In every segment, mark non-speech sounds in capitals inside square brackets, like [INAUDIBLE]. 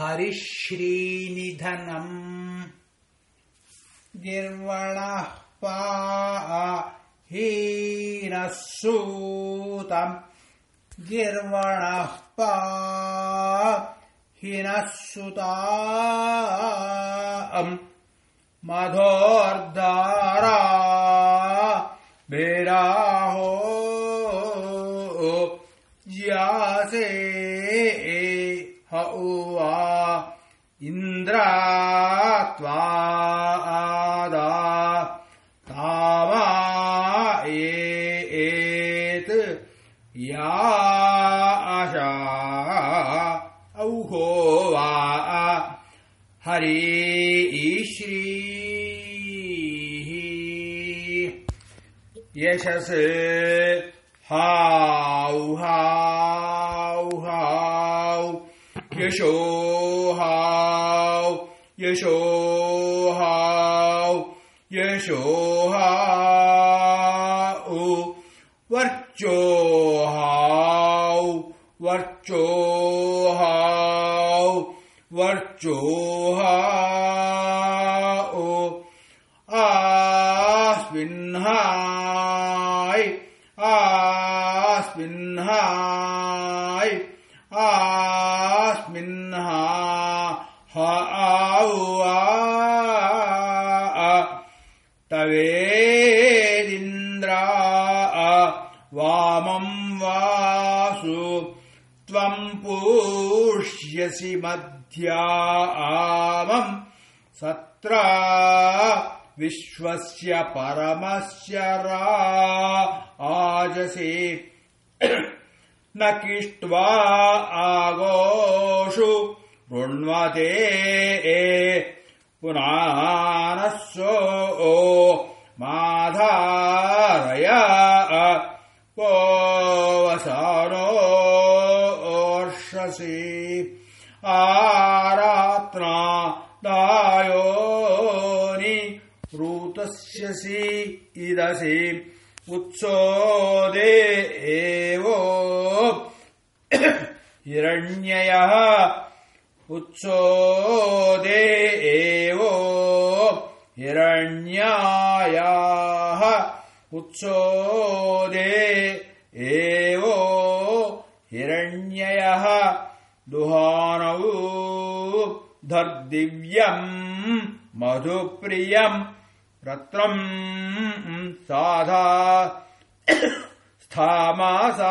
हरिश्रीनिधनम्। गिर्वणः पा हीनः सूतम् गिर्वणः पा हिनः सुता मधोर्धारा बेराहो यासे उवा इन्द्रा आदा तावा या आशा वा हरि श्रीः यशस् हाउ हाउ हाउ Yesho how, Yesho how, Yesho how, Varcho how, Varcho how, Varcho how, Aswin ah Aswin hai. तवेदिन्द्रा वामम् वासु त्वम् पूष्यसि मध्यामम् सत्र विश्वस्य परमस्य रा आजसे न किष्ट्वा आगोषु वृण्वते पुनः सो माधारय को वसानोर्षसि आरात्रा दायोनि ऋतस्यसि इदसि उत्सोदे एवो [COUGHS] हिरण्ययः उत्सोदे एवो हिरण्यायाः उत्सोदे एवो हिरण्ययः दुहानौ धर्दिव्यम् मधुप्रियम् रत्रम् साधा [COUGHS] स्थामासादात्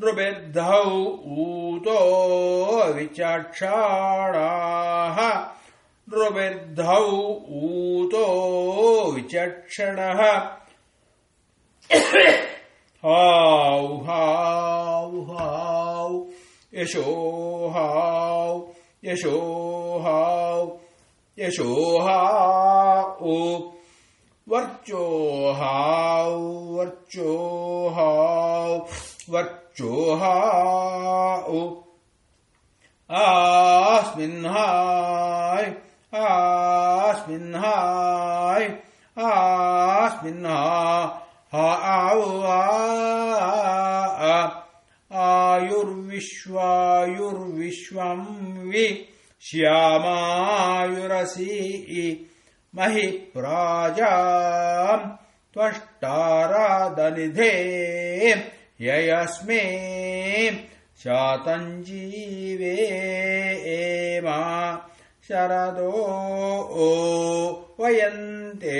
नृभिर्धौ ऊतो विचक्षाणाः ऊतो विचक्षणः हाउ हाउ हाउ यशो हाउ यशो हाउ यशो हाउ वर्चो हाउ वर्चो हाउ हाउ आस्मिन्हाय आस्मिन्हाय आस्मिन्हा हा आउ आयुर्विश्वायुर्विश्वम् वि श्यामायुरसि महि प्राजाम् त्वष्टारादनिधे ययस्मे शातञ्जीवे एमा शरदो वयन्ते